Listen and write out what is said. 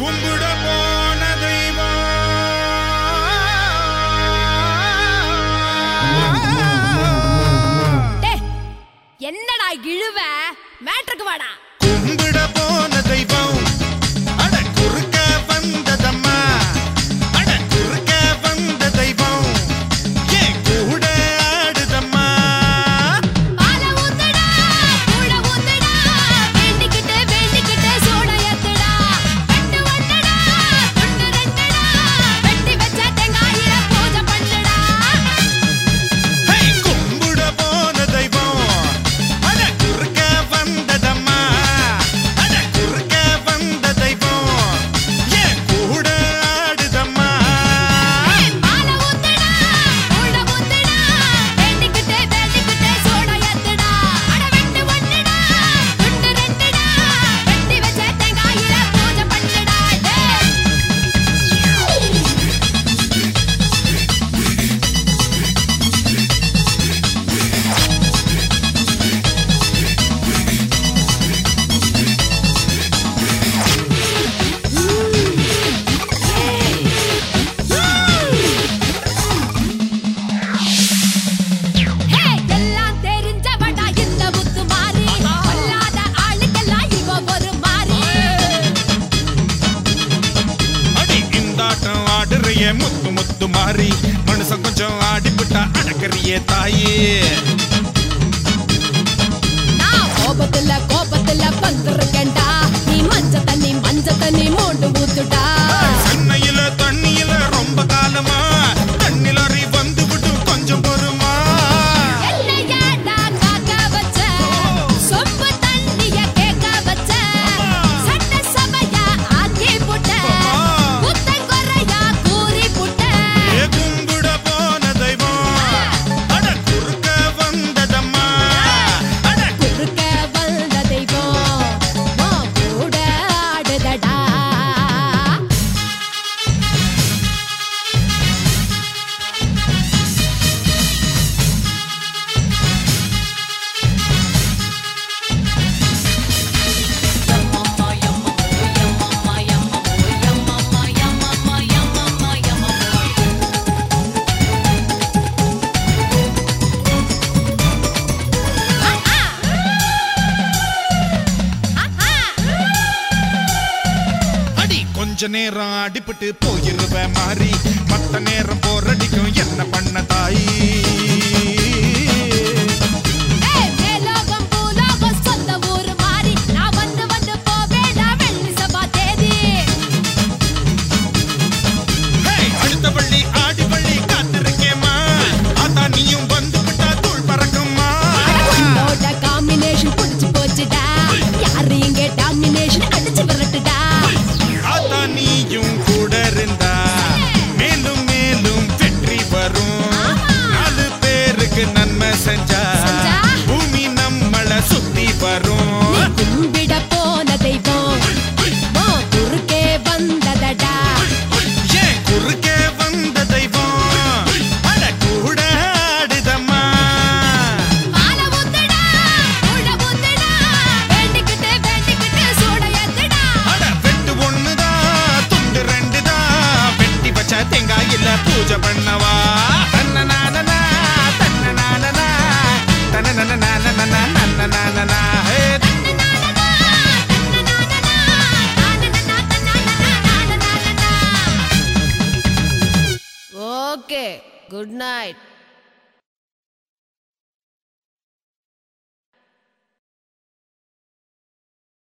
கும்பிட முத்து மாறி மனுஷன் கொஞ்சம் ஆடிப்பட்டா அடக்கறியே தாயே. கொஞ்ச நேரம் அடிபட்டு போயிருவ மாறி. மத்த நேரம் போரடிக்கும் என்ன பண்ண தாயி? பண்ணவா? தன்னநாதனா தன்னநாதனா தன்னநாதனா நன்னநாதனா ஓகே குட் நைட்.